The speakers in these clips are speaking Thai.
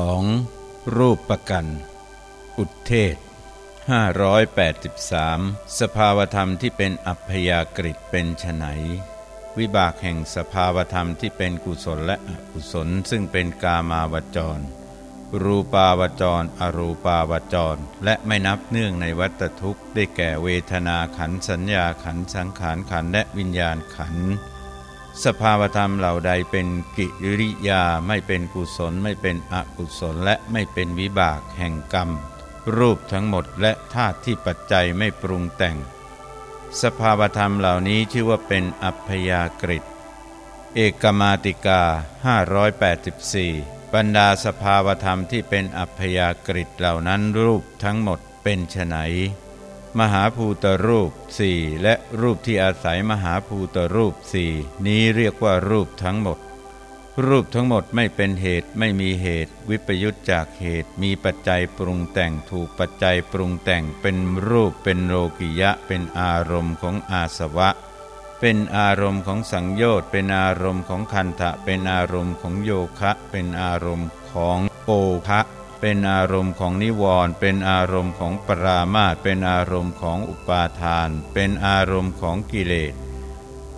2. รูปประกัน อุทเทศ583 สภาวธรรมที่เป็นอัพยากฤิเป็นไฉนวิบากแห่งสภาวธรรมที่เป็นกุศลและอกุศล ซึ่งเป็นกามาวจร รูปาวจร อรูปาวจร และไม่นับเนื่องในวัตทุกข์ ได้แก่เวทนาขันสัญญาขันสังขารขันและวิญญาณขัน สภาวธรรมเหล่าใดเป็นกิริยาไม่เป็นกุศล ไม่เป็นอกุศลและไม่เป็นวิบากแห่งกรรม รูปทั้งหมดและธาตุที่ปัจจัยไม่ปรุงแต่ง สภาวธรรมเหล่านี้ชื่อว่าเป็นอัพยากฤิเอกมาติกา 584 บรรดาสภาวธรรมที่เป็นอัพยากฤิเหล่านั้นรูปทั้งหมดเป็นไฉน มหาภูตรูปสี่และรูปที่อาศัยมหาภูตรูปสี่นี้เรียกว่ารูปทั้งหมด รูปทั้งหมดไม่เป็นเหตุไม่มีเหตุ วิปยุตจากเหตุมีปัจจัยปรุงแต่งถูกปัจจัยปรุงแต่งเป็นรูปเป็นโลกิยะ เป็นอารมณ์ของอาสวะ เป็นอารมณ์ของสังโยชน์เป็นอารมณ์ของคันธะเป็นอารมณ์ของโยคะ เป็นอารมณ์ของโอคะ เป็นอารมณ์ของนิวรณ์เป็นอารมณ์ของปรามาตเป็นอารมณ์ของอุปาทาน เป็นอารมณ์ของกิเลส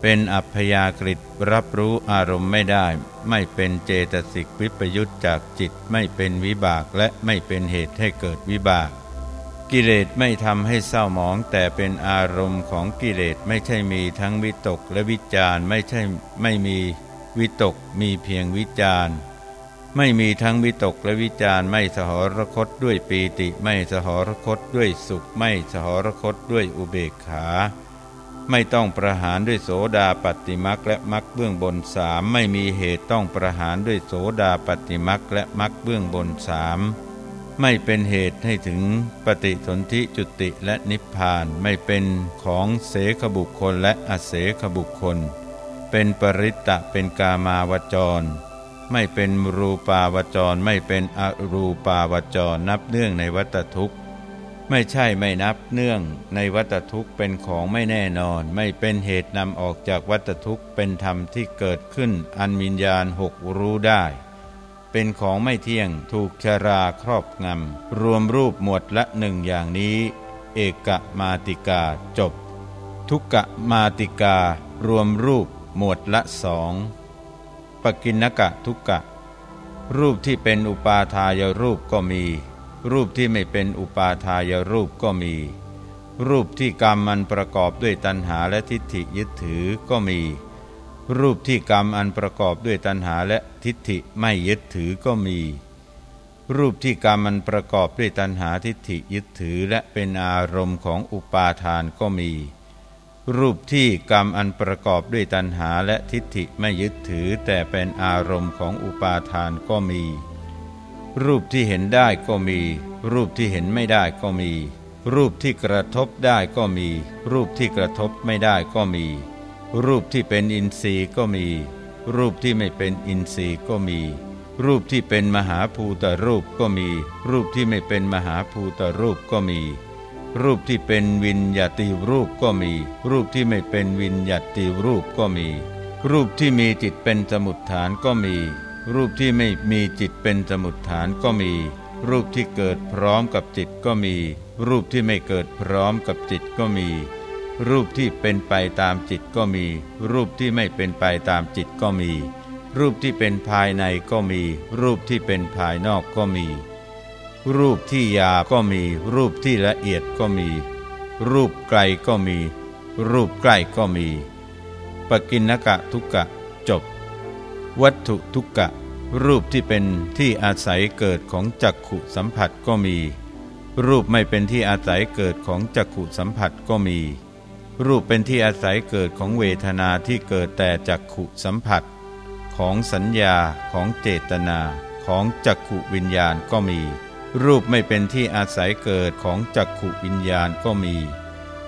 เป็นอัพยากฤิรับรู้อารมณ์ไม่ได้ ไม่เป็นเจตสิกวิปยุตจากจิตไม่เป็นวิบากและไม่เป็นเหตุให้เกิดวิบาก กิเลสไม่ทำให้เศร้าหมอง แต่เป็นอารมณ์ของกิเลสไม่ใช่มีทั้งวิตกและวิจารไม่ใช่ไม่มีวิตกมีเพียงวิจาร ไม่มีทั้งวิตกและวิจารไม่สหรคตด้วยปีติไม่สหรคตด้วยสุข ไม่สหรคตด้วยอุเบกขา ไม่ต้องประหารด้วยโสดาปฏิมักและมักเบื้องบนสามไม่มีเหตุต้องประหารด้วยโสดาปฏิมักและมักเบื้องบนสามไม่เป็นเหตุให้ถึงปฏิสนธิจุติและนิพพานไม่เป็นของเสขบุคคลและอเสขบุคคล เป็นปริตตะเป็นกามาวจร ไม่เป็นรูปาวจร ไม่เป็นอรูปาวจร นับเนื่องในวัตทุกข์ ไม่ใช่ไม่นับเนื่องในวัตทุกข์เป็นของไม่แน่นอน ไม่เป็นเหตุนำออกจากวัตทุกข์เป็นธรรมที่เกิดขึ้นอันวิญญาณหกรู้ได้ เป็นของไม่เที่ยงถูกชราครอบงำรวมรูปหมวดละหนึ่งอย่างนี้ เอกมาติกาจบ ทุกกะมาติการวมรูปหมวดละสอง ปกินกะทุกกะ รูปที่เป็นอุปาทายรูปก็มี รูปที่ไม่เป็นอุปาทายรูปก็มี รูปที่กรรมมันประกอบด้วยตัณหาและทิฏฐิยึดถือก็มี รูปที่กรรมอันประกอบด้วยตัณหาและทิฏฐิไม่ยึดถือก็มี รูปที่กรรมมันประกอบด้วยตัณหาทิฏฐิยึดถือและเป็นอารมณ์ของอุปาทานก็มี รูปที่กรรมอันประกอบด้วยตัณหาและทิฏฐิไม่ยึดถือแต่เป็นอารมณ์ของอุปาทานก็มี รูปที่เห็นได้ก็มี รูปที่เห็นไม่ได้ก็มี รูปที่กระทบได้ก็มี รูปที่กระทบไม่ได้ก็มี รูปที่เป็นอินทรีย์ก็มี รูปที่ไม่เป็นอินทรีย์ก็มี รูปที่เป็นมหาภูตรูปก็มี รูปที่ไม่เป็นมหาภูตรูปก็มี รูปที่เป็นวินยติรูปก็มี รูปที่ไม่เป็นวินยติรูปก็มี รูปที่มีจิตเป็นสมุดฐานก็มี รูปที่ไม่มีจิตเป็นสมุดฐานก็มี รูปที่เกิดพร้อมกับจิตก็มี รูปที่ไม่เกิดพร้อมกับจิตก็มี รูปที่เป็นไปตามจิตก็มี รูปที่ไม่เป็นไปตามจิตก็มี รูปที่เป็นภายในก็มี รูปที่เป็นภายนอกก็มี รูปที่ยาก็มี รูปที่ละเอียดก็มี รูปไกลก็มี รูปใกล้ก็มี ปกินกะทุกกะจบ วัตถุทุกกะ รูปที่เป็นที่อาศัยเกิดของจักขุสัมผัสก็มี รูปไม่เป็นที่อาศัยเกิดของจักขุสัมผัสก็มี รูปเป็นที่อาศัยเกิดของเวทนาที่เกิดแต่จักขุสัมผัส ของสัญญาของเจตนาของจักขุวิญญาณก็มี รูปไม่เป็นที่อาศัยเกิดของจักขุวิญญาณก็มี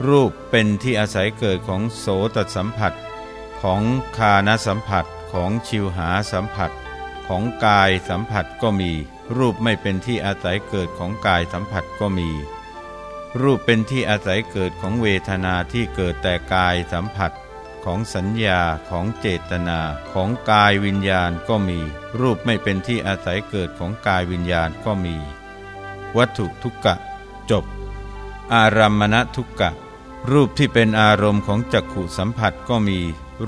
รูปเป็นที่อาศัยเกิดของโสตสัมผัส ของคานสัมผัสของชิวหาสัมผัส ของกายสัมผัสก็มี รูปไม่เป็นที่อาศัยเกิดของกายสัมผัสก็มี รูปเป็นที่อาศัยเกิดของเวทนาที่เกิดแต่กายสัมผัสของสัญญาของเจตนาของกายวิญญาณก็มี รูปไม่เป็นที่อาศัยเกิดของกายวิญญาณก็มี วัตถุทุกกะ จบ อารัมมณทุกกะ รูปที่เป็นอารมณ์ของจักขุสัมผัสก็มี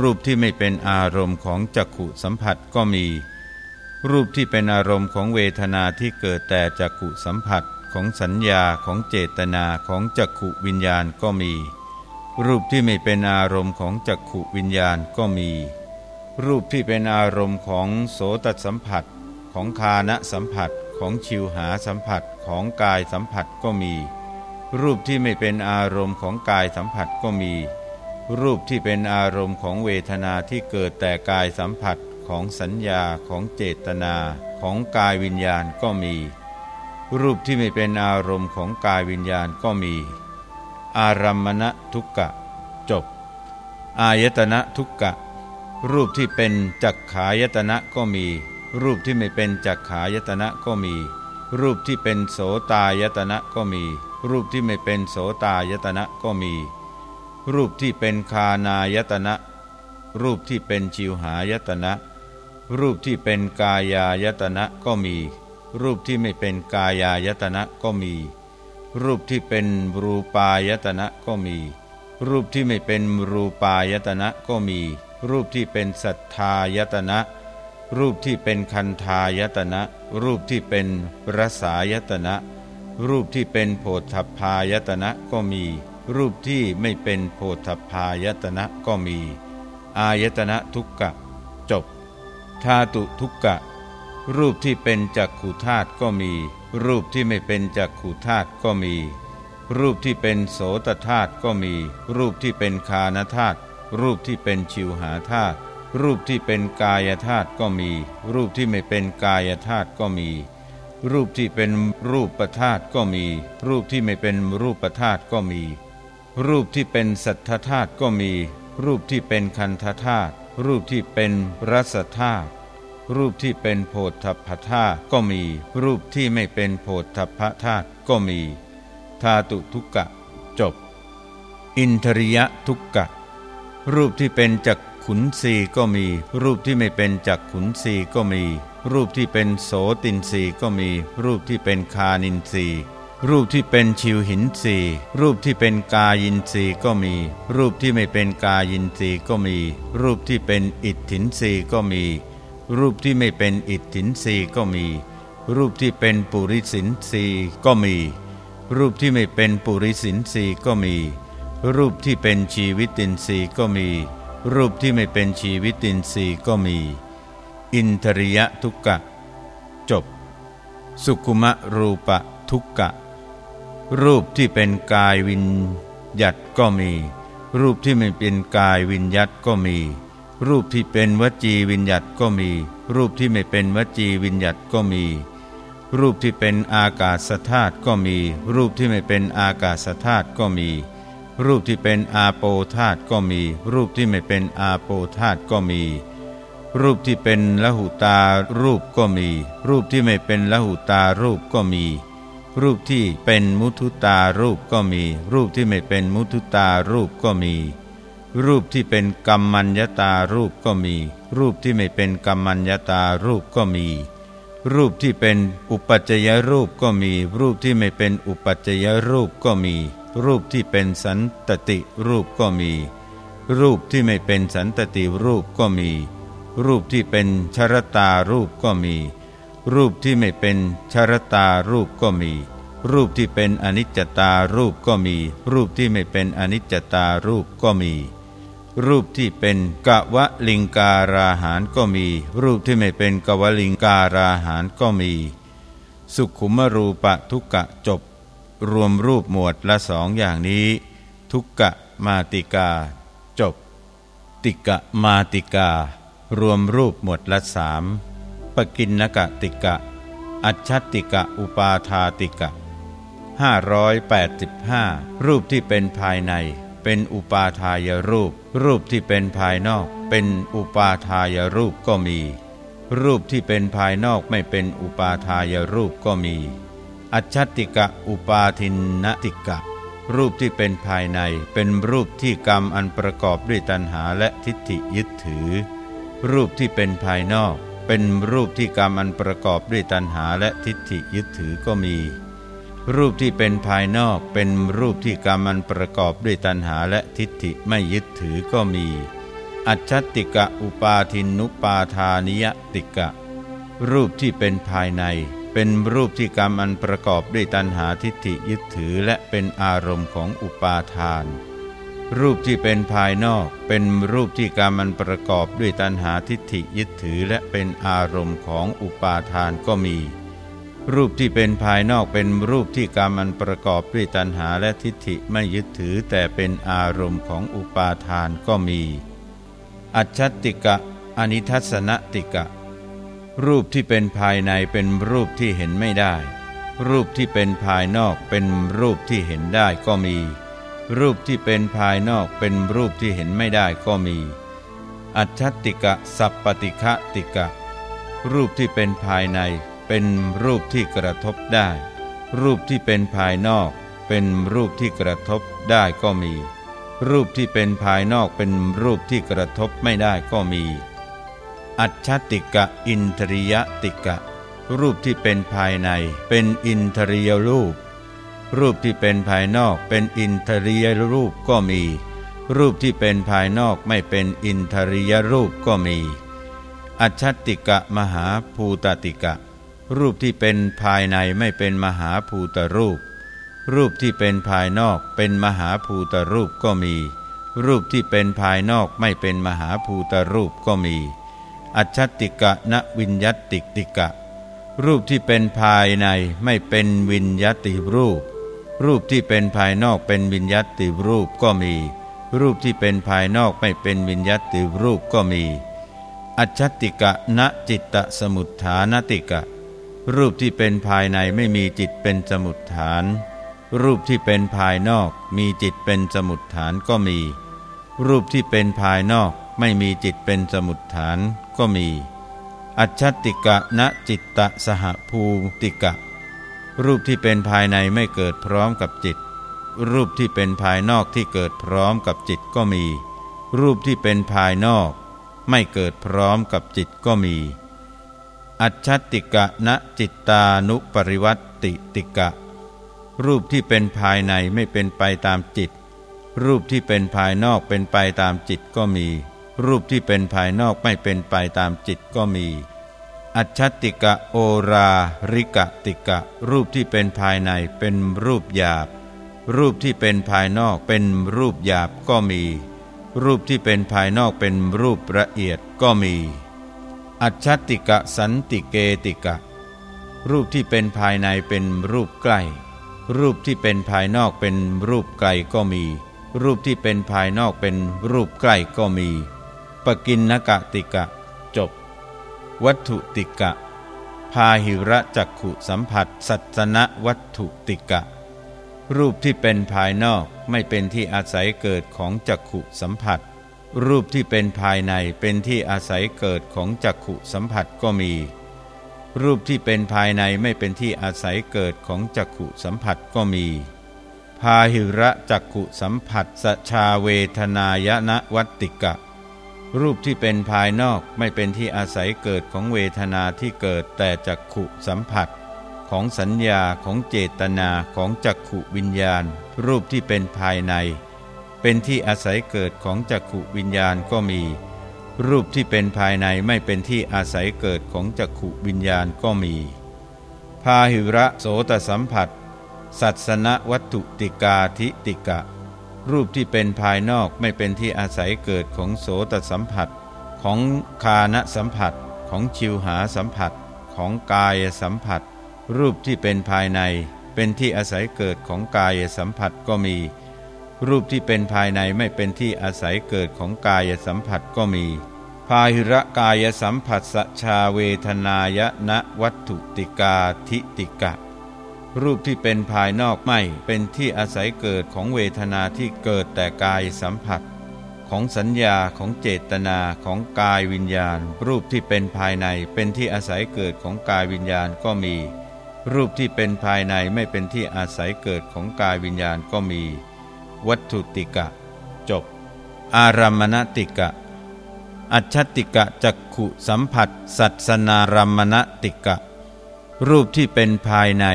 รูปที่ไม่เป็นอารมณ์ของจักขุสัมผัสก็มี รูปที่เป็นอารมณ์ของเวทนาที่เกิดแต่จักขุสัมผัสของสัญญาของเจตนาของจักขุวิญญาณก็มี รูปที่ไม่เป็นอารมณ์ของจักขุวิญญาณก็มี รูปที่เป็นอารมณ์ของโสตสัมผัสของคานะสัมผัส ของชิวหาสัมผัสของกายสัมผัสก็มี รูปที่ไม่เป็นอารมณ์ของกายสัมผัสก็มี รูปที่เป็นอารมณ์ของเวทนาที่เกิดแต่กายสัมผัสของสัญญาของเจตนาของกายวิญญาณก็มี รูปที่ไม่เป็นอารมณ์ของกายวิญญาณก็มี อารัมมณทุกกะ จบ อายตนะทุกกะ รูปที่เป็นจักขายตนะก็มี รูปที่ไม่เป็นจักขายตนะก็มี รูปที่เป็นโสตายตนะก็มี รูปที่ไม่เป็นโสตายตนะก็มี รูปที่เป็นคานายตนะ รูปที่เป็นจิวหายตนะ รูปที่เป็นกายายตนะก็มี รูปที่ไม่เป็นกายายตนะก็มี รูปที่เป็นรูปายตนะก็มี รูปที่ไม่เป็นรูปายตนะก็มี รูปที่เป็นสัทธายตนะ รูปที่เป็นคันธายตนะ รูปที่เป็นรสายตนะ รูปที่เป็นโพธพายตนะก็มี รูปที่ไม่เป็นโพธพายตนะก็มี อายตนะทุกกะ จบธาตุทุกกะ รูปที่เป็นจักขุธาตุก็มี รูปที่ไม่เป็นจักขุธาตุก็มี รูปที่เป็นโสตธาตุก็มี รูปที่เป็นคานธาตุรูปที่เป็นชิวหาธาตุ รูปที่เป็นกายธาตุก็มี รูปที่ไม่เป็นกายธาตุก็มี รูปที่เป็นรูปประธาตุก็มี รูปที่ไม่เป็นรูปประธาตุก็มี รูปที่เป็นสัทธธาตุก็มี รูปที่เป็นคันธธาตุรูปที่เป็นรสธาตุรูปที่เป็นโพธพธาตุก็มี รูปที่ไม่เป็นโพธพธาตุก็มีธาตุทุกกะ จบ อินทริยะทุกกะ รูปที่เป็นจัก ขุนสีก็มี รูปที่ไม่เป็นจักขุนสีก็มี รูปที่เป็นโสตินสีก็มี รูปที่เป็นคานินสีรูปที่เป็นชิวหินสีรูปที่เป็นกายินสีก็มี รูปที่ไม่เป็นกายินสีก็มี รูปที่เป็นอิทธินสีก็มี รูปที่ไม่เป็นอิทธินรีก็มี รูปที่เป็นปุริสินรีก็มี รูปที่ไม่เป็นปุริสินรีก็มี รูปที่เป็นชีวิตินทรีก็มี รูปที่ไม่เป็นชีวิตินทรีย์ก็มี อินทริยทุกกะ จบ สุขุมะรูปะทุกกะ รูปที่เป็นกายวิญญัตก็มี รูปที่ไม่เป็นกายวิญญัตก็มี รูปที่เป็นวจีวิญญัตก็มี รูปที่ไม่เป็นวจีวิญญัตก็มี รูปที่เป็นอากาศธาตุก็มี รูปที่ไม่เป็นอากาศธาตุก็มี รูปที่เป็นอาโปธาตก็มี รูปที่ไม่เป็นอาโปธาตก็มี รูปที่เป็นละหุตารูปก็มี รูปที่ไม่เป็นละหุตารูปก็มี รูปที่เป็นมุทุตารูปก็มี รูปที่ไม่เป็นมุทุตารูปก็มี รูปที่เป็นกรรมัญญตารูปก็มี รูปที่ไม่เป็นกรรมัญญตารูปก็มีรูปที่เป็นอุปัจจยรูปก็มี รูปที่ไม่เป็นอุปัจจยรูปก็มี รูปที่เป็นสันตติรูปก็มี รูปที่ไม่เป็นสันตติรูปก็มี รูปที่เป็นชรตารูปก็มี รูปที่ไม่เป็นชรตารูปก็มี รูปที่เป็นอนิจจตารูปก็มี รูปที่ไม่เป็นอนิจจตารูปก็มี รูปที่เป็นกะวะลิงการาหารก็มี รูปที่ไม่เป็นกะวะลิงการาหารก็มี สุขุมรูปะทุกกะจบ รวมรูปหมวดละสองอย่างนี้ ทุกกะมาติกา จบ ติกะมาติกา รวมรูปหมวดละสามปกินนกะติกะ อัจฉติกะอุปาทาติกะ585 รูปที่เป็นภายใน เป็นอุปาทายรูป รูปที่เป็นภายนอก เป็นอุปาทายรูปก็มี รูปที่เป็นภายนอกไม่เป็นอุปาทายรูปก็มี อัจฉติกะอุปาทินนติกะ รูปที่เป็นภายในเป็นรูปที่กรรมอันประกอบด้วยตัณหาและทิฏฐิยึดถือ รูปที่เป็นภายนอก เป็นรูปที่กรรมอันประกอบด้วยตัณหาและทิฏฐิยึดถือก็มี รูปที่เป็นภายนอกเป็นรูปที่กรรมอันประกอบด้วยตัณหาและทิฏฐิไม่ยึดถือก็มี อัจฉติกะอุปาทินุปาทานิยติกะ รูปที่เป็นภายใน เป็นรูปที่กรรมอันประกอบด้วยตัณหาทิฏฐิยึดถือและเป็นอารมณ์ของอุปาทาน รูปที่เป็นภายนอก เป็นรูปที่กรรมอันประกอบด้วยตัณหาทิฏฐิยึดถือและเป็นอารมณ์ของอุปาทานก็มี รูปที่เป็นภายนอกเป็นรูปที่กรรมอันประกอบด้วยตัณหาและทิฏฐิไม่ยึดถือแต่เป็นอารมณ์ของอุปาทานก็มี อัจฉติกะ อนิทัศนติกะ รูปที่เป็นภายในเป็นรูปที่เห็นไม่ได้ รูปที่เป็นภายนอกเป็นรูปที่เห็นได้ก็มี รูปที่เป็นภายนอกเป็นรูปที่เห็นไม่ได้ก็มี อัจฉติกะสัพปติคะติกะ รูปที่เป็นภายในเป็นรูปที่กระทบได้ รูปที่เป็นภายนอกเป็นรูปที่กระทบได้ก็มี รูปที่เป็นภายนอกเป็นรูปที่กระทบไม่ได้ก็มี อัจฉติกะอินทริยติกะ รูปที่เป็นภายในเป็นอินทรียรูป รูปที่เป็นภายนอกเป็นอินทรียรูปก็มี รูปที่เป็นภายนอกไม่เป็นอินทรียรูปก็มี อัจฉติกะมหาภูตติกะ รูปที่เป็นภายในไม่เป็นมหาภูตรูป รูปที่เป็นภายนอกเป็นมหาภูตรูปก็มี รูปที่เป็นภายนอกไม่เป็นมหาภูตรูปก็มี อัจฉติกะนวิญญติติกะ รูปที่เป็นภายในไม่เป็นวิญญติรูป รูปที่เป็นภายนอกเป็นวิญญติรูปก็มี รูปที่เป็นภายนอกไม่เป็นวิญญติรูปก็มี อัจฉติกะนจิตตสมุทฐานติกะ รูปที่เป็นภายในไม่มีจิตเป็นสมุทฐาน รูปที่เป็นภายนอกมีจิตเป็นสมุทฐานก็มี รูปที่เป็นภายนอกไม่มีจิตเป็นสมุทฐาน ก็มี อัจฉติกะณจิตตสหภูติกะ รูปที่เป็นภายในไม่เกิดพร้อมกับจิต รูปที่เป็นภายนอกที่เกิดพร้อมกับจิตก็มี รูปที่เป็นภายนอก ไม่เกิดพร้อมกับจิตก็มี อัจฉติกะณจิตตานุปริวัติติกะ รูปที่เป็นภายในไม่เป็นไปตามจิต รูปที่เป็นภายนอกเป็นไปตามจิตก็มี รูปที่เป็นภายนอกไม่เป็นไปตามจิตก็มี อัจฉติกะโอราริกะติกะ รูปที่เป็นภายในเป็นรูปหยาบ รูปที่เป็นภายนอกเป็นรูปหยาบก็มี รูปที่เป็นภายนอกเป็นรูปละเอียดก็มี อัจฉติกะสันติเกติกะ รูปที่เป็นภายในเป็นรูปใกล้ รูปที่เป็นภายนอกเป็นรูปไกลก็มี รูปที่เป็นภายนอกเป็นรูปใกล้ก็มี กินนกะติกะ จบ วัตถุติกะ พาหิระจักขุสัมผัส สัตนะวัตถุติกะ รูปที่เป็นภายนอกไม่เป็นที่อาศัยเกิดของจักขุสัมผัส รูปที่เป็นภายในเป็นที่อาศัยเกิดของจักขุสัมผัสก็มี รูปที่เป็นภายในไม่เป็นที่อาศัยเกิดของจักขุสัมผัสก็มีพาหิระจักขุสัมผัสสชาเวทนายนะวัตติกะ รูปที่เป็นภายนอกไม่เป็นที่อาศัยเกิดของเวทนาที่เกิดแต่จักขุสัมผัส ของสัญญาของเจตนาของจักขุวิญญาณ รูปที่เป็นภายใน เป็นที่อาศัยเกิดของจักขุวิญญาณก็มี รูปที่เป็นภายในไม่เป็นที่อาศัยเกิดของจักขุวิญญาณก็มี พาหิระโสตสัมผัส สัสนวัตถุติกาธิติกะ รูปที่เป็นภายนอกไม่เป็นที่อาศัยเกิดของโสตสัมผัส ของคานสัมผัส ของชิวหาสัมผัส ของกายสัมผัส รูปที่เป็นภายใน เป็นที่อาศัยเกิดของกายสัมผัสก็มี รูปที่เป็นภายในไม่เป็นที่อาศัยเกิดของกายสัมผัสก็มีพาหิระกายสัมผัสสชาเวทนายณวัตถุติกาทิติกะ รูปที่เป็นภายนอกไม่เป็นที่อาศัยเกิดของเวทนาที่เกิดแต่กายสัมผัส ของสัญญาของเจตนาของกายวิญญาณ รูปที่เป็นภายในเป็นที่อาศัยเกิดของกายวิญญาณก็มี รูปที่เป็นภายในไม่เป็นที่อาศัยเกิดของกายวิญญาณก็มี วัตถุติกะ จบ อารามณติกะ อัจฉติกะจักขุสัมผัส สัสนารามณติกะ รูปที่เป็นภายใน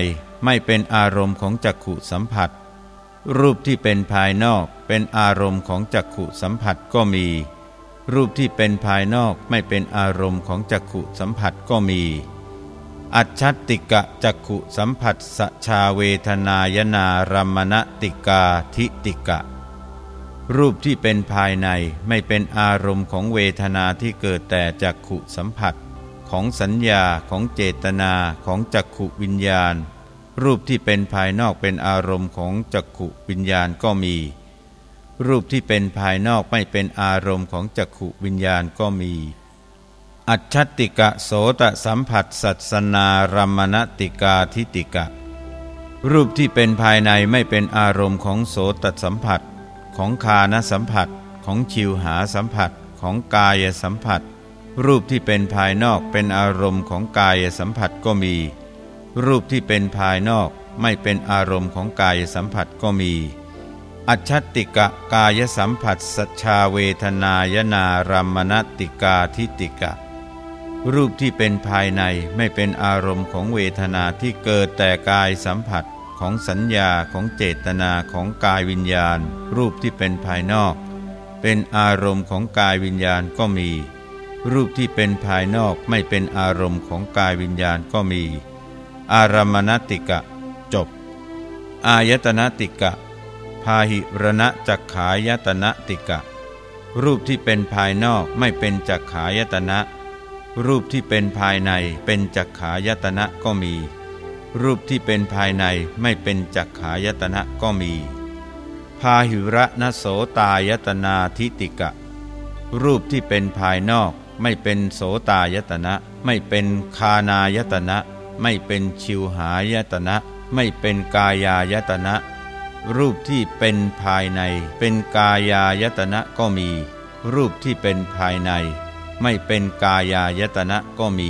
ไม่เป็นอารมณ์ของจักขุสัมผัส รูปที่เป็นภายนอกเป็นอารมณ์ของจักขุสัมผัสก็มี รูปที่เป็นภายนอกไม่เป็นอารมณ์ของจักขุสัมผัสก็มี อัจฉติกะจักขุสัมผัสสชาเวทนายนารมณติกาทิติกะ รูปที่เป็นภายในไม่เป็นอารมณ์ของเวทนาที่เกิดแต่จักขุสัมผัส ของสัญญาของเจตนาของจักขุวิญญาณ รูปที่เป็นภายนอกเป็นอารมณ์ของจักขุวิญญาณก็มี รูปที่เป็นภายนอกไม่เป็นอารมณ์ของจักขุวิญญาณก็มี อัจฉติกะโสตสัมผัสสัสนารมณติกาทิติกะ รูปที่เป็นภายในไม่เป็นอารมณ์ของโสตสัมผัส ของคานสัมผัส ของชิวหาสัมผัส ของกายสัมผัส รูปที่เป็นภายนอกเป็นอารมณ์ของกายสัมผัสก็มี รูปที่เป็นภายนอกไม่เป็นอารมณ์ของกายสัมผัสก็มี อัจฉติกะกายสัมผัสสัชาเวทนายนารมณติกาทิติกะ รูปที่เป็นภายในไม่เป็นอารมณ์ของเวทนาที่เกิดแต่กายสัมผัสของสัญญาของเจตนาของกายวิญญาณ รูปที่เป็นภายนอก เป็นอารมณ์ของกายวิญญาณก็มี รูปที่เป็นภายนอกไม่เป็นอารมณ์ของกายวิญญาณก็มี อารมณติกะ จบ อายตนะติกะ พาหิรณะจักขายตนะติกะ รูปที่เป็นภายนอกไม่เป็นจักขายตนะ รูปที่เป็นภายในเป็นจักขายตนะก็มี รูปที่เป็นภายในไม่เป็นจักขายตนะก็มี พาหิระนโสตายตนาทิติกะ รูปที่เป็นภายนอกไม่เป็นโสตายตนะ ไม่เป็นคานายตนะ ไม่เป็นชิวหายตนะ ไม่เป็นกายายตนะ รูปที่เป็นภายใน เป็นกายายตนะก็มี รูปที่เป็นภายใน ไม่เป็นกายายตนะก็มี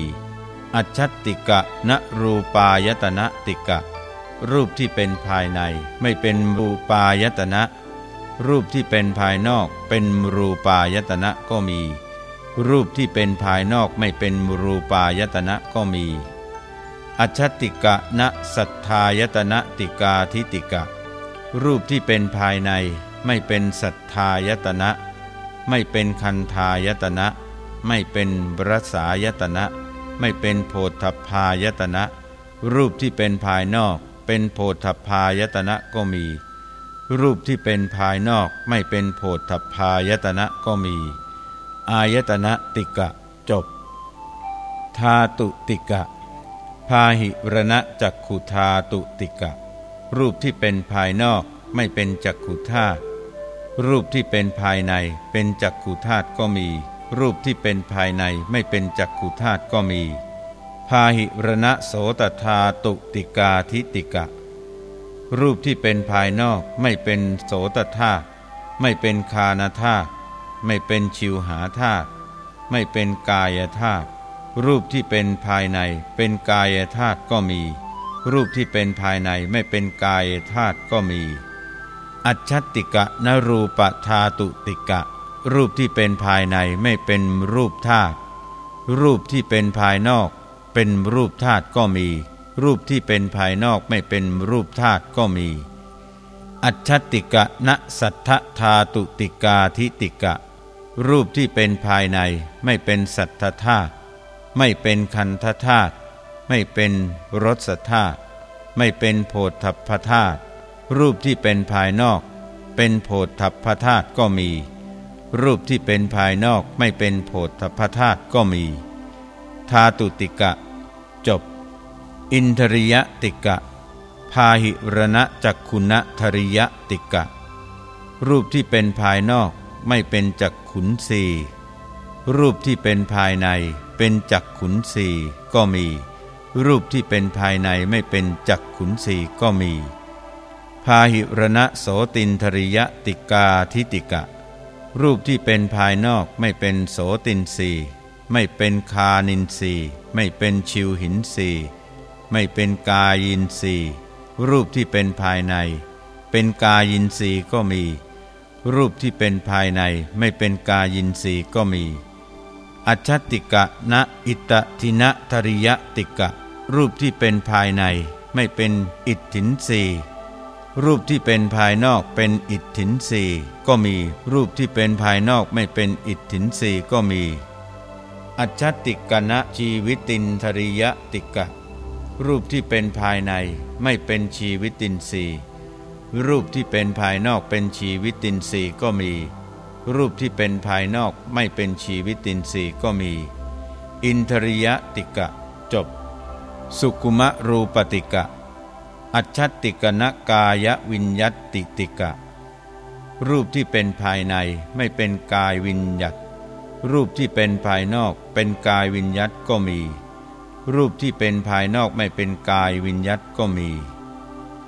อัจฉติกะนรูปายตนะติกะ รูปที่เป็นภายใน ไม่เป็นรูปายตนะ รูปที่เป็นภายนอกเป็นรูปายตนะก็มี รูปที่เป็นภายนอกไม่เป็นรูปายตนะก็มี อัจฉติกะนสัทธายตนะติกาทิติกะ รูปที่เป็นภายในไม่เป็นสัทธายตนะ ไม่เป็นคันธายตนะ ไม่เป็นบรสายตนะ ไม่เป็นโพธพายตนะ รูปที่เป็นภายนอกเป็นโพธพายตนะก็มี รูปที่เป็นภายนอกไม่เป็นโพธพายตนะก็มี อายตนะติกะจบทาตุติกะาหิรณะจักขุทาตุติกะ รูปที่เป็นภายนอกไม่เป็นจักขุธาตุรูปที่เป็นภายในเป็นจักขุธาตุก็มี รูปที่เป็นภายในไม่เป็นจักขุธาตุก็มี พาหิรณะโสตธาตุติกาทิติกะ รูปที่เป็นภายนอกไม่เป็นโสตธาตุไม่เป็นคานาธาตุไม่เป็นชิวหาธาตุไม่เป็นกายธาตุ รูปที่เป็นภายในเป็นกายธาตุก็มี รูปที่เป็นภายในไม่เป็นกายธาตุก็มี อัจฉติกะนรูปธาตุติกะ รูปที่เป็นภายในไม่เป็นรูปธาตุรูปที่เป็นภายนอก เป็นรูปธาตุก็มี รูปที่เป็นภายนอกไม่เป็นรูปธาตุก็มี อัจฉติกะณสัทธธาตุติกาทิติกะ รูปที่เป็นภายในไม่เป็นสัทธธาตุ ไม่เป็นคันธธาตุไม่เป็นรสธาตุไม่เป็นโพธพธาตุรูปที่เป็นภายนอก เป็นโพธพธาตุก็มี รูปที่เป็นภายนอกไม่เป็นโพธพธาตุก็มีทาตุติกะ จบ อินทริยติกะ พาหิรณะจักขุณทริยติกะ รูปที่เป็นภายนอกไม่เป็นจักขุนสี รูปที่เป็นภายในเป็นจักขุนสีก็มี รูปที่เป็นภายในไม่เป็นจักขุนสีก็มี พาหิรณะโสตินทริยติกาทิติกะ รูปที่เป็นภายนอกไม่เป็นโสตินสีไม่เป็นคานินสีไม่เป็นชิวหินสีไม่เป็นกายินทรีรูปที่เป็นภายใน เป็นกายินทรีก็มี รูปที่เป็นภายในไม่เป็นกายินทรีก็มี อัจฉติกะณอิตทินะทริยติกะ รูปที่เป็นภายในไม่เป็นอิทธินรีรูปที่เป็นภายนอกเป็นอิทธินรีก็มี รูปที่เป็นภายนอกไม่เป็นอิทธินรีก็มี อัจฉติกณะชีวิตินทริยติกะ รูปที่เป็นภายในไม่เป็นชีวิตินทรีรูปที่เป็นภายนอกเป็นชีวิตินทรีก็มี รูปที่เป็นภายนอกไม่เป็นชีวิตินทรีย์ก็มี อินทริยติกะ จบ สุกุมะรูปติกะ อัจฉติกนกายวิญยัตติติกะ รูปที่เป็นภายในไม่เป็นกายวิญญัตรูปที่เป็นภายนอกเป็นกายวิญยัตก็มี รูปที่เป็นภายนอกไม่เป็นกายวิญยัตก็มี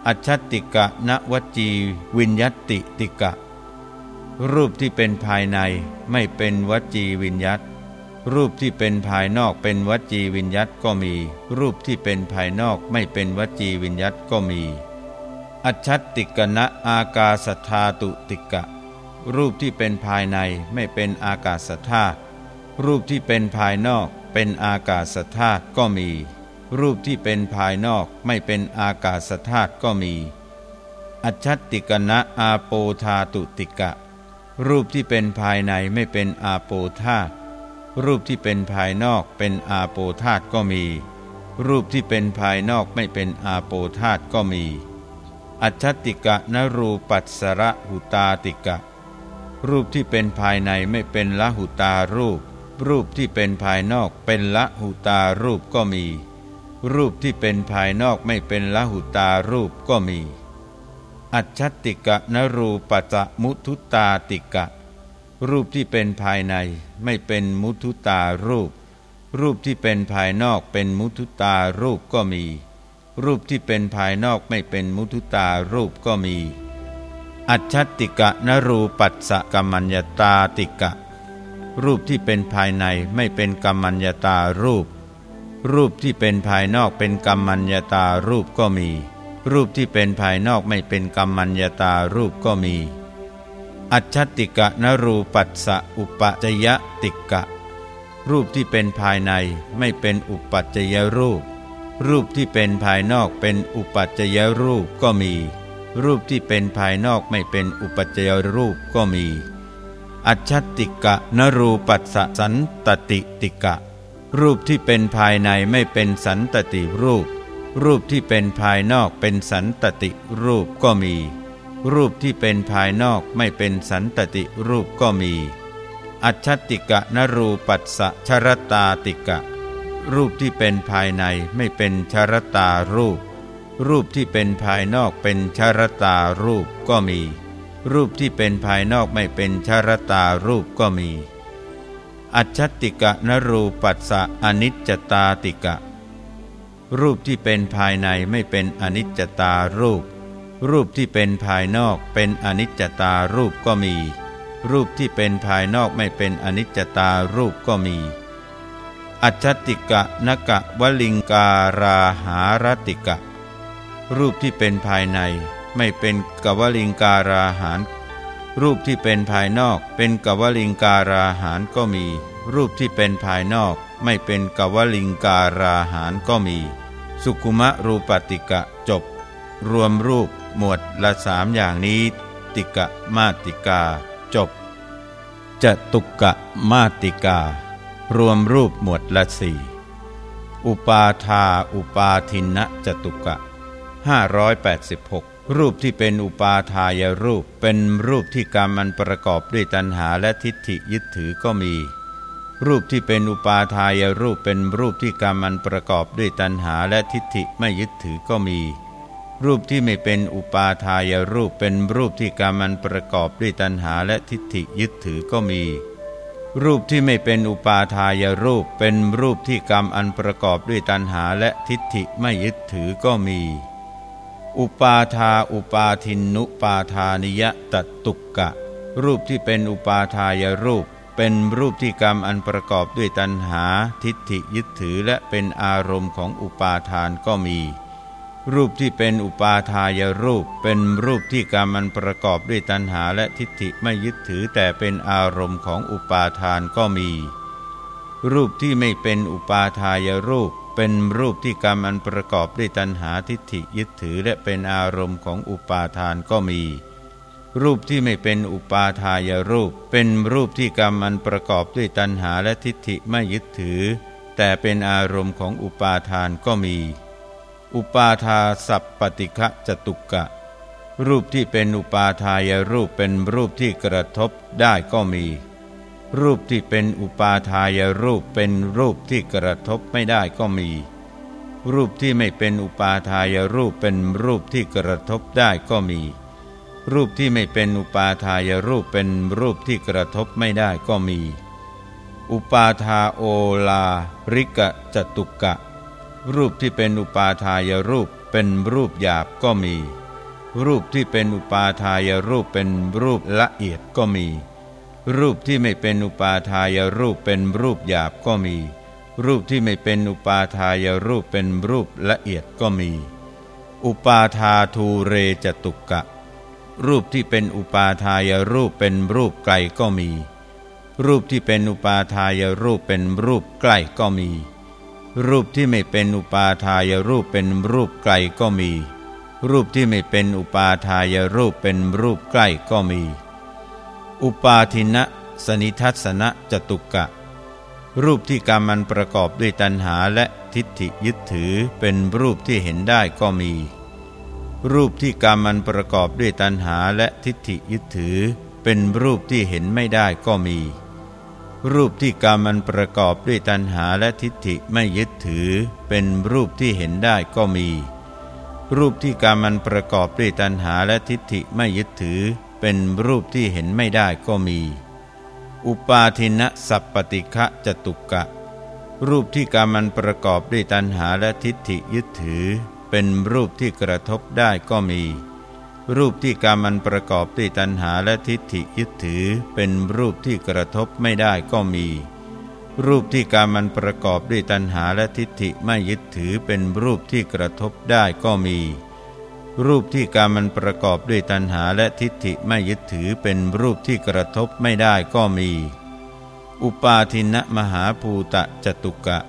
อัจฉติกะนวจีวิญยัตติติกะ รูปที่เป็นภายในไม่เป็นวจีวิญยัตรูปที่เป็นภายนอกเป็นวจีวิญยัตก็มี รูปที่เป็นภายนอกไม่เป็นวจีวิญยัตก็มี อัจฉติกณะอากาสธาตุติกะ รูปที่เป็นภายในไม่เป็นอากาศธาตุรูปที่เป็นภายนอกเป็นอากาศธาตุก็มี รูปที่เป็นภายนอกไม่เป็นอากาศธาตุก็มี อัจฉติกณะอาโปธาตุติกะ รูปที่เป็นภายในไม่เป็นอาโปธาตรูปที่เป็นภายนอกเป็นอาโปธาตก็มี รูปที่เป็นภายนอกไม่เป็นอาโปธาตก็มี อัจฉติกะนรูปัสสระหุตาติกะ รูปที่เป็นภายในไม่เป็นละหุตารูป รูปที่เป็นภายนอกเป็นละหุตารูปก็มี รูปที่เป็นภายนอกไม่เป็นละหุตารูปก็มี อัจฉติกะนรูปัจมุทุตาติกะ รูปที่เป็นภายในไม่เป็นมุทุตารูป รูปที่เป็นภายนอกเป็นมุทุตารูปก็มี รูปที่เป็นภายนอกไม่เป็นมุทุตารูปก็มี อัจฉติกะนรูปัสสะกัมมัญญตาติกะ รูปที่เป็นภายในไม่เป็นกัมมัญญตารูป รูปที่เป็นภายนอกเป็นกรรมัญญาตารูปก็มี รูปที่เป็นภายนอกไม่เป็นกรรมัญญาตารูปก็มี อัจฉติกะนรูปัสสะอุปจยติกะ รูปที่เป็นภายในไม่เป็นอุปัจจยรูป รูปที่เป็นภายนอกเป็นอุปัจจยรูปก็มี รูปที่เป็นภายนอกไม่เป็นอุปัจจยรูปก็มี อัจฉติกะนรูปัสสะสันตติติกะ รูปที่เป็นภายในไม่เป็นสันตติรูป รูปที่เป็นภายนอกเป็นสันตติรูปก็มี รูปที่เป็นภายนอกไม่เป็นสันตติรูปก็มี อัจฉติกะนรูปัสสะชรตาติกะ รูปที่เป็นภายในไม่เป็นชรตารูป รูปที่เป็นภายนอกเป็นชรตารูปก็มี รูปที่เป็นภายนอกไม่เป็นชรตารูปก็มี อัจฉติกะนรูปัสสะอนิจจตาติกะ รูปที่เป็นภายในไม่เป็นอนิจจตารูป รูปที่เป็นภายนอกเป็นอนิจจตารูปก็มี รูปที่เป็นภายนอกไม่เป็นอนิจจตารูปก็มี อัจฉติกะนกะวลิงการาหารติกะ รูปที่เป็นภายในไม่เป็นกวลิงการาหารรูปที่เป็นภายนอกเป็นกวลิงการาหารก็มี รูปที่เป็นภายนอก ไม่เป็นกวลิงการาหารก็มี สุขุมะรูปติกะจบ รวมรูปหมวดละสามอย่างนี้ ติกะมาติกา จบจตุกะมาติกา รวมรูปหมวดละสี่อุปาทาอุปาทินะจตุกะ586 รูปที่เป็นอุปาทายรูป เป็นรูปที่กรรมมันประกอบด้วยตัณหาและทิฏฐิยึดถือก็มี รูปที่เป็นอุปาทายรูปเป็นรูปที่กรรมมันประกอบด้วยตัณหาและทิฏฐิไม่ยึดถือก็มี รูปที่ไม่เป็นอุปาทายรูปเป็นรูปที่กรรมมันประกอบด้วยตัณหาและทิฏฐิยึดถือก็มี รูปที่ไม่เป็นอุปาทายรูปเป็นรูปที่กรรมอันประกอบด้วยตัณหาและทิฏฐิไม่ยึดถือก็มี อุปาทาอุปาทินุปาทานิยตตุกกะ รูปที่เป็นอุปาทายรูป เป็นรูปที่กรรมอันประกอบด้วยตัณหาทิฏฐิยึดถือและเป็นอารมณ์ของอุปาทานก็มี รูปที่เป็นอุปาทายรูป เป็นรูปที่กรรมอันประกอบด้วยตัณหาและทิฏฐิไม่ยึดถือแต่เป็นอารมณ์ของอุปาทานก็มี รูปที่ไม่เป็นอุปาทายรูป เป็นรูปที่กรรมอันประกอบด้วยตัณหาทิฏฐิยึดถือและเป็นอารมณ์ของอุปาทานก็มี รูปที่ไม่เป็นอุปาทายรูป เป็นรูปที่กรรมมันประกอบด้วยตัณหาและทิฏฐิไม่ยึดถือ แต่เป็นอารมณ์ของอุปาทานก็มี อุปาทาสัพปติคะจตุกะ รูปที่เป็นอุปาทายรูปเป็นรูปที่กระทบได้ก็มี รูปที่เป็นอุปาทายรูปเป็นรูปที่กระทบไม่ได้ก็มี รูปที่ไม่เป็นอุปาทายรูปเป็นรูปที่กระทบได้ก็มี รูปที่ไม่เป็นอุปาทายรูปเป็นรูปที่กระทบไม่ได้ก็มี อุปาทาโอลาริกะจตุกะ รูปที่เป็นอุปาทายรูปเป็นรูปหยาบก็มี รูปที่เป็นอุปาทายรูปเป็นรูปละเอียดก็มี รูปที่ไม่เป็นอุปาทายรูปเป็นรูปหยาบก็มี รูปที่ไม่เป็นอุปาทายรูปเป็นรูปละเอียดก็มี อุปาทาทูเรจตุกะ รูปที่เป็นอุปาทายรูปเป็นรูปไกลก็มี รูปที่เป็นอุปาทายรูปเป็นรูปใกล้ก็มี รูปที่ไม่เป็นอุปาทายรูปเป็นรูปไกลก็มี รูปที่ไม่เป็นอุปาทายรูปเป็นรูปใกล้ก็มี อุปาทินะสนิทัศนะจตุกะ รูปที่กรรมันประกอบด้วยตัณหาและทิฏฐิยึดถือเป็นรูปที่เห็นได้ก็มี รูปที่กรรมมันประกอบด้วยตัณหาและทิฏฐิยึดถือ เป็นรูปที่เห็นไม่ได้ก็มี รูปที่กรรมมันประกอบด้วยตัณหาและทิฏฐิไม่ยึดถือ เป็นรูปที่เห็นได้ก็มี รูปที่กรรมมันประกอบด้วยตัณหาและทิฏฐิไม่ยึดถือ เป็นรูปที่เห็นไม่ได้ก็มี อุปาทินะสัพปติคะจตุกะ รูปที่กรรมมันประกอบด้วยตัณหาและทิฏฐิยึดถือ เป็นรูปที่กระทบได้ก็มี รูปที่กรรมันประกอบด้วยตัณหาและทิฏฐิยึดถือ เป็นรูปที่กระทบไม่ได้ก็มี รูปที่กรรมันประกอบด้วยตัณหาและทิฏฐิไม่ยึดถือเป็นรูปที่กระทบได้ก็มี รูปที่กรรมันประกอบด้วยตัณหาและทิฏฐิไม่ยึดถือเป็นรูปที่กระทบไม่ได้ก็มี อุปาทินะมหาภูตะจตุกะ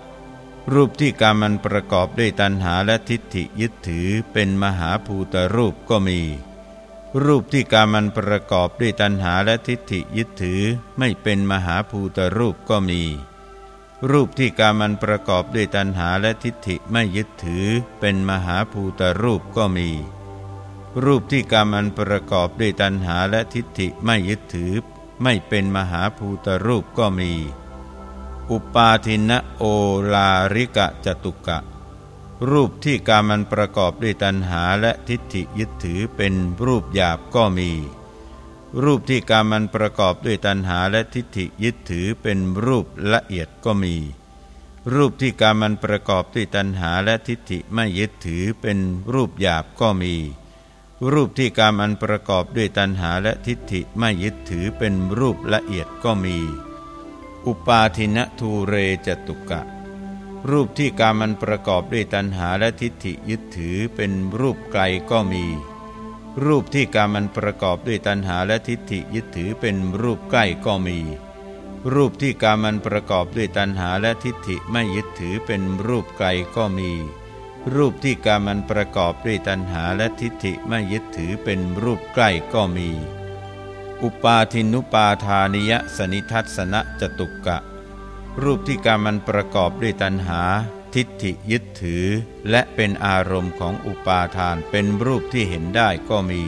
รูปที่กรรมันประกอบด้วยตัณหาและทิฏฐิยึดถือเป็นมหาภูตรูปก็มี รูปที่กรรมันประกอบด้วยตัณหาและทิฏฐิยึดถือไม่เป็นมหาภูตรูปก็มี รูปที่กรรมันประกอบด้วยตัณหาและทิฏฐิไม่ยึดถือเป็นมหาภูตรูปก็มี รูปที่กรรมันประกอบด้วยตัณหาและทิฏฐิไม่ยึดถือไม่เป็นมหาภูตรูปก็มี อุปาทินะโอลาริกะจตุกะ รูปที่การมันประกอบด้วยตัณหาและทิฏฐิยึดถือเป็นรูปหยาบก็มี รูปที่การมันประกอบด้วยตัณหาและทิฏฐิยึดถือเป็นรูปละเอียดก็มี รูปที่การมันประกอบด้วยตัณหาและทิฏฐิไม่ยึดถือเป็นรูปหยาบก็มี รูปที่การมันประกอบด้วยตัณหาและทิฏฐิไม่ยึดถือเป็นรูปละเอียดก็มี อุปาทินทูเรจตุกะ รูปที่การมันประกอบด้วยตัณหาและทิฏฐิยึดถือเป็นรูปไกลก็มี รูปที่การมันประกอบด้วยตัณหาและทิฏฐิยึดถือเป็นรูปใกล้ก็มี รูปที่การมันประกอบด้วยตัณหาและทิฏฐิไม่ยึดถือเป็นรูปไกลก็มี รูปที่การมันประกอบด้วยตัณหาและทิฏฐิไม่ยึดถือเป็นรูปใกล้ก็มี อุปาทินุปาทานิยสนิทัศนะจตุกกะ รูปที่การมันประกอบด้วยตัณหา ทิฏฐิยึดถือ และเป็นอารมณ์ของอุปาทานเป็นรูปที่เห็นได้ก็มี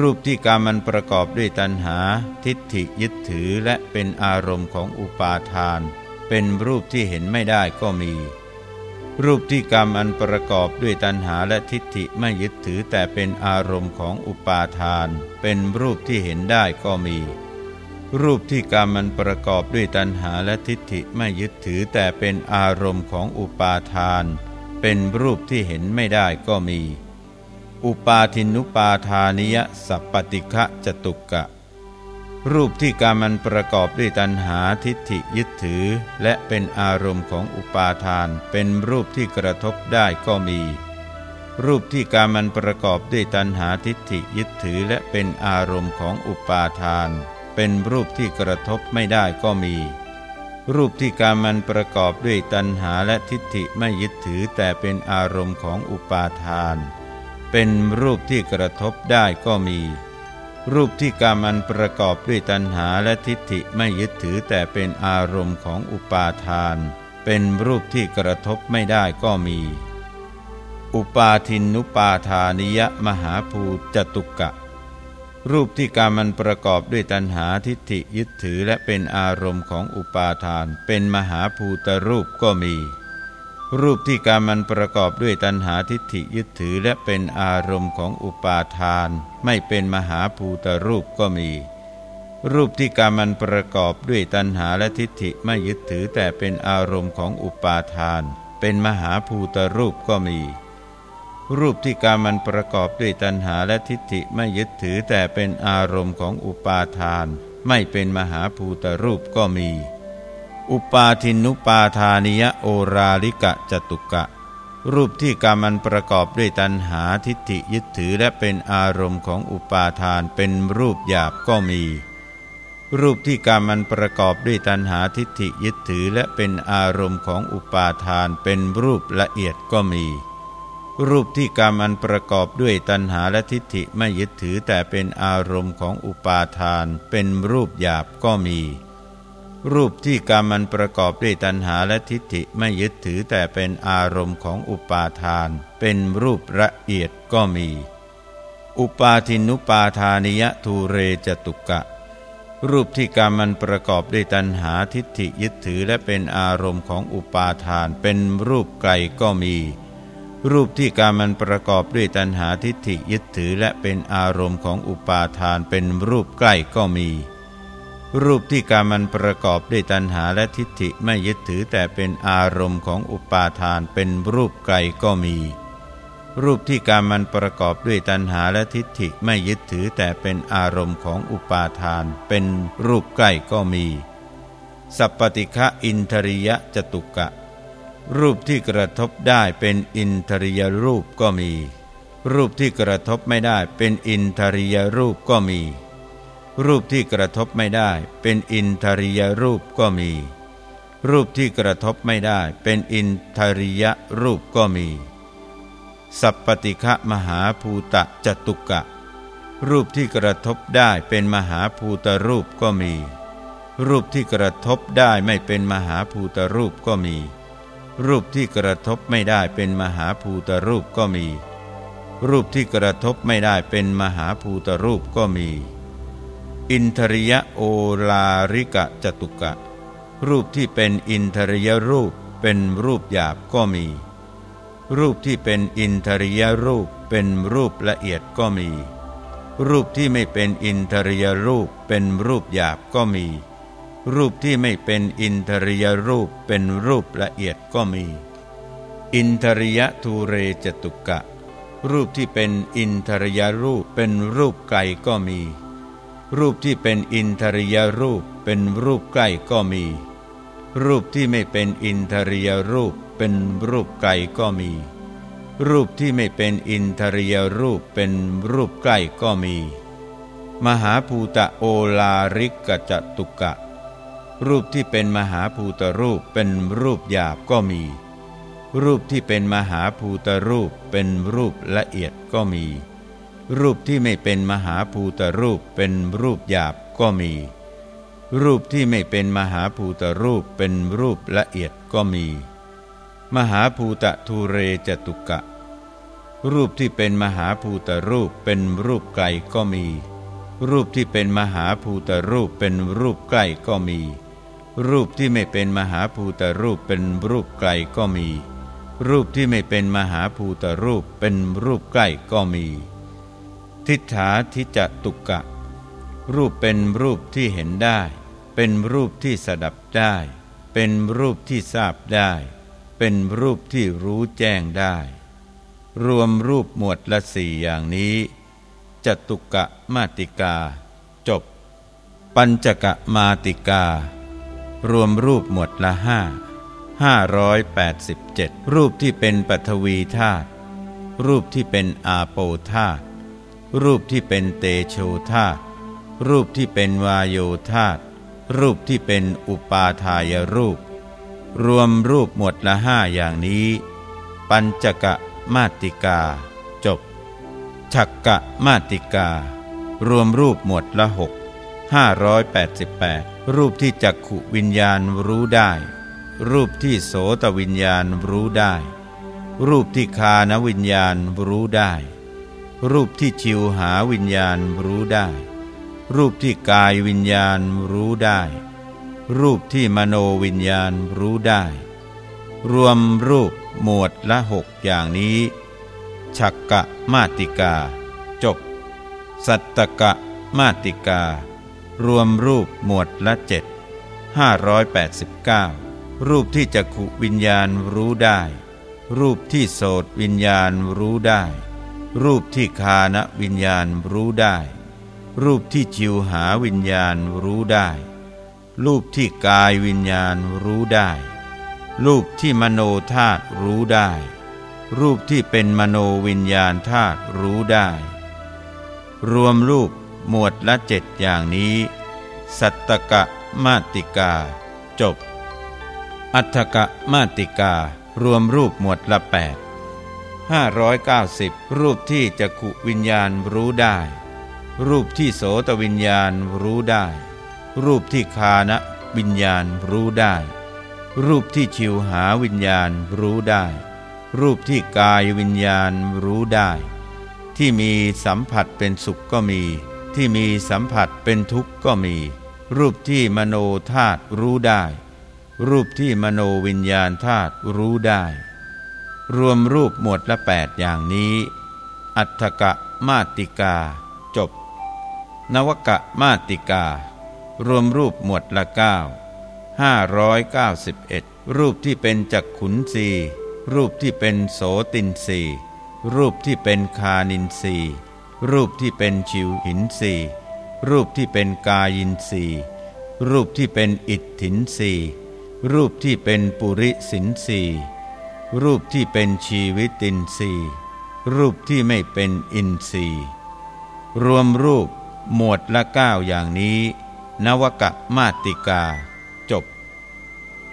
รูปที่การมันประกอบด้วยตัณหา ทิฏฐิยึดถือและเป็นอารมณ์ของอุปาทาน เป็นรูปที่เห็นไม่ได้ก็มี รูปที่กรรมอันประกอบด้วยตัณหาและทิฏฐิไม่ยึดถือแต่เป็นอารมณ์ของอุปาทาน เป็นรูปที่เห็นได้ก็มี รูปที่กรรมมันประกอบด้วยตัณหาและทิฏฐิไม่ยึดถือแต่เป็นอารมณ์ของอุปาทาน เป็นรูปที่เห็นไม่ได้ก็มี อุปาทินุปาทานิยสัพปติคะจตุกะ รูปที่การมันประกอบด้วยตัณหาทิฏฐิยึดถือ และเป็นอารมณ์ของอุปาทาน เป็นรูปที่กระทบได้ก็มี รูปที่การมันประกอบด้วยตัณหาทิฏฐิยึดถือ และเป็นอารมณ์ของอุปาทาน เป็นรูปที่กระทบไม่ได้ก็มี รูปที่การมันประกอบด้วยตัณหาและทิฏฐิไม่ยึดถือแต่เป็นอารมณ์ของอุปาทาน เป็นรูปที่กระทบได้ก็มี รูปที่กามันประกอบด้วยตัณหาและทิฏฐิไม่ยึดถือแต่เป็นอารมณ์ของอุปาทาน เป็นรูปที่กระทบไม่ได้ก็มี อุปาทินุปาทานิยมหาภูจตุกะ รูปที่กามันประกอบด้วยตัณหาทิฏฐิยึดถือและเป็นอารมณ์ของอุปาทาน เป็นมหาภูตรูปก็มี รูปที่การมันประกอบด้วยตัณหาทิฏฐิยึดถือและเป็นอารมณ์ของอุปาทาน ไม่เป็นมหาภูตรูปก็มี รูปที่การมันประกอบด้วยตัณหาและทิฏฐิไม่ยึดถือแต่เป็นอารมณ์ของอุปาทาน เป็นมหาภูตรูปก็มี รูปที่การมันประกอบด้วยตัณหาและทิฏฐิไม่ยึดถือแต่เป็นอารมณ์ของอุปาทาน ไม่เป็นมหาภูตรูปก็มี อุปาทินุปาทานิยโอราลิกะจตุกะ รูปที่กรรมันประกอบด้วยตัณหาทิฏฐิยึดถือและเป็นอารมณ์ของอุปาทานเป็นรูปหยาบก็มี รูปที่กรรมันประกอบด้วยตัณหาทิฏฐิยึดถือและเป็นอารมณ์ของอุปาทานเป็นรูปละเอียดก็มี รูปที่กรรมันประกอบด้วยตัณหาและทิฏฐิไม่ยึดถือแต่เป็นอารมณ์ของอุปาทานเป็นรูปหยาบก็มี รูปที่กรรมันประกอบด้วยตัณหาและทิฏฐิไม่ยึดถือแต่เป็นอารมณ์ของอุปาทาน เป็นรูปละเอียดก็มี อุปาทินุปาทานิยทูเรจตุกะ รูปที่กรรมันประกอบด้วยตัณหาทิฏฐิยึดถือและเป็นอารมณ์ของอุปาทาน เป็นรูปไกลก็มี รูปที่กรรมันประกอบด้วยตัณหาทิฏฐิยึดถือและเป็นอารมณ์ของอุปาทาน เป็นรูปใกล้ก็มี รูปที่การมันประกอบด้วยตัณหาและทิฏฐิไม่ยึดถือแต่เป็นอารมณ์ของอุปาทานเป็นรูปไกลก็มี รูปที่การมันประกอบด้วยตัณหาและทิฏฐิไม่ยึดถือแต่เป็นอารมณ์ของอุปาทาน เป็นรูปใกล้ก็มี สัพปติคะอินทริยจตุกะ รูปที่กระทบได้เป็นอินทริยรูปก็มี รูปที่กระทบไม่ได้เป็นอินทริยรูปก็มี รูปที่กระทบไม่ได้เป็นอินทริยรูปก็มี รูปที่กระทบไม่ได้เป็นอินทริยรูปก็มี สัพปติฆะมหาภูตะจตุกะ รูปที่กระทบได้เป็นมหาภูตรูปก็มี รูปที่กระทบได้ไม่เป็นมหาภูตรูปก็มี รูปที่กระทบไม่ได้เป็นมหาภูตรูปก็มี รูปที่กระทบไม่ได้เป็นมหาภูตรูปก็มี อินทริยโอลาริกะจตุกะ รูปที่เป็นอินทริยรูปเป็นรูปหยาบก็มี รูปที่เป็นอินทริยรูปเป็นรูปละเอียดก็มี รูปที่ไม่เป็นอินทริยรูปเป็นรูปหยาบก็มี รูปที่ไม่เป็นอินทริยรูปเป็นรูปละเอียดก็มี อินทริยทูเรจตุกะ รูปที่เป็นอินทริยรูปเป็นรูปไก่ก็มี รูปที่เป็นอินทริยรูปเป็นรูปใกล้ก็มี รูปที่ไม่เป็นอินทริยรูปเป็นรูปไกลก็มี รูปที่ไม่เป็นอินทริยรูปเป็นรูปใกล้ก็มี มหาภูตะโอลาริกจตุกะ รูปที่เป็นมหาภูตรูปเป็นรูปหยาบก็มี รูปที่เป็นมหาภูตรูปเป็นรูปละเอียดก็มี รูปที่ไม่เป็นมหาภูตรูปเป็นรูปหยาบก็มี รูปที่ไม่เป็นมหาภูตรูปเป็นรูปละเอียดก็มี มหาภูตทูเรจตุกะ รูปที่เป็นมหาภูตรูปเป็นรูปไกลก็มี รูปที่เป็นมหาภูตรูปเป็นรูปใกล้ก็มี รูปที่ไม่เป็นมหาภูตรูปเป็นรูปไกลก็มี รูปที่ไม่เป็นมหาภูตรูปเป็นรูปใกล้ก็มี ทิฏฐาทิจตุกะ รูปเป็นรูปที่เห็นได้ เป็นรูปที่สดับได้ เป็นรูปที่ทราบได้ เป็นรูปที่รู้แจ้งได้ รวมรูปหมวดละสี่อย่างนี้จตุกะมาติกา จบ ปัญจกะมาติกา รวมรูปหมวดละห้าห้าร้อยแปดสิบเจ็ดรูปที่เป็นปฐวีธาตุรูปที่เป็นอาโปธาตุ รูปที่เป็นเตโชธาตรูปที่เป็นวายโยธาตรูปที่เป็นอุปาทายรูป รวมรูปหมวดละห้าอย่างนี้ ปัญจกะมาติกา จบฉักกะมาติกา รวมรูปหมวดละหก588รูปที่จักขุวิญญาณรู้ได้ รูปที่โสตวิญญาณรู้ได้ รูปที่คานวิญญาณรู้ได้ รูปที่ชิวหาวิญญาณรู้ได้ รูปที่กายวิญญาณรู้ได้ รูปที่มโนวิญญาณรู้ได้ รวมรูปหมวดละหกอย่างนี้ฉักกะมาติกา จบ สัตตกะมาติกา รวมรูปหมวดละเจ็ดห้าร้อยแปดสิบเก้ารูปที่จักขุวิญญาณรู้ได้ รูปที่โสตวิญญาณรู้ได้ รูปที่คานวิญญาณรู้ได้ รูปที่จิวหาวิญญาณรู้ได้ รูปที่กายวิญญาณรู้ได้ รูปที่มโนธาตุรู้ได้ รูปที่เป็นมโนวิญญาณธาตุรู้ได้ รวมรูปหมวดละเจ็ดอย่างนี้ สัตตกะมาติกา จบ อัฏฐกะมาติกา รวมรูปหมวดละแปด ห้าร้อยเก้าสิบรูปที่จะขุวิญญาณรู้ได้ รูปที่โสตวิญญาณรู้ได้ รูปที่คานะวิญญาณรู้ได้ รูปที่ชิวหาวิญญาณรู้ได้ รูปที่กายวิญญาณรู้ได้ ที่มีสัมผัสเป็นสุขก็มี ที่มีสัมผัสเป็นทุกข์ก็มี รูปที่มโนธาตุรู้ได้ รูปที่มโนวิญญาณธาตุรู้ได้ รวมรูปหมวดละแปดอย่างนี้ อัฏฐกะมาติกา จบ นวกะมาติกา รวมรูปหมวดละเก้าห้าร้อยเก้าสิบเอ็ดรูปที่เป็นจักขุนสีรูปที่เป็นโสตินสีรูปที่เป็นคานินสีรูปที่เป็นชิวหินสีรูปที่เป็นกายินสีรูปที่เป็นอิทธินสีรูปที่เป็นปุริสินสี รูปที่เป็นชีวิตินสีรูปที่ไม่เป็นอินทรีย์ รวมรูปหมวดละเก้าอย่างนี้ นวกะมาติกา จบ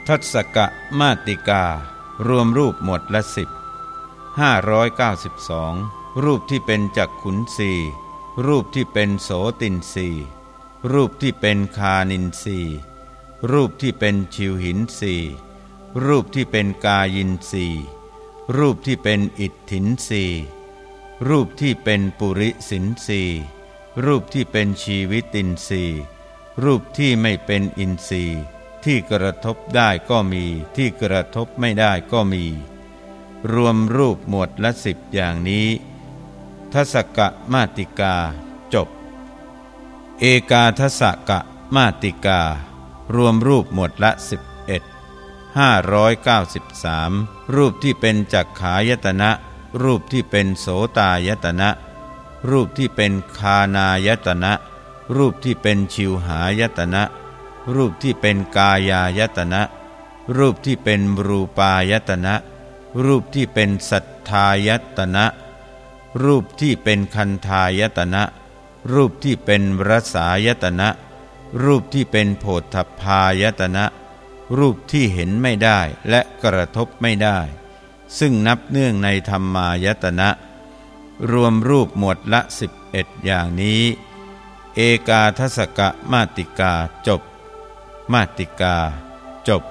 ทัศกะมาติกา รวมรูปหมวดละสิบห้าร้อยเก้าสิบสองรูปที่เป็นจักขุนสีรูปที่เป็นโสตินสีรูปที่เป็นคานินสีรูปที่เป็นชิวหินสี รูปที่เป็นกายินสีรูปที่เป็นอิทธินสีรูปที่เป็นปุริสินสีรูปที่เป็นชีวิตินสีรูปที่ไม่เป็นอินทรีย์ ที่กระทบได้ก็มี ที่กระทบไม่ได้ก็มี รวมรูปหมวดละสิบอย่างนี้ ทศกะมาติกา จบ เอกาทศกะมาติกา รวมรูปหมวดละ11 593 รูปที่เป็นจักขายตนะ รูปที่เป็นโสตายตนะ รูปที่เป็นคานายตนะ รูปที่เป็นชิวหายตนะ รูปที่เป็นกายายตนะ รูปที่เป็นรูปายตนะ รูปที่เป็นสัทธายตนะ รูปที่เป็นคันธายตนะ รูปที่เป็นรสายตนะ รูปที่เป็นโผฏฐพายตนะ รูปที่เห็นไม่ได้และกระทบไม่ได้ ซึ่งนับเนื่องในธรรมายตนะ รวมรูปหมวดละสิบเอ็ดอย่างนี้ เอกาทศกะมาติกาจบ มาติกา จบ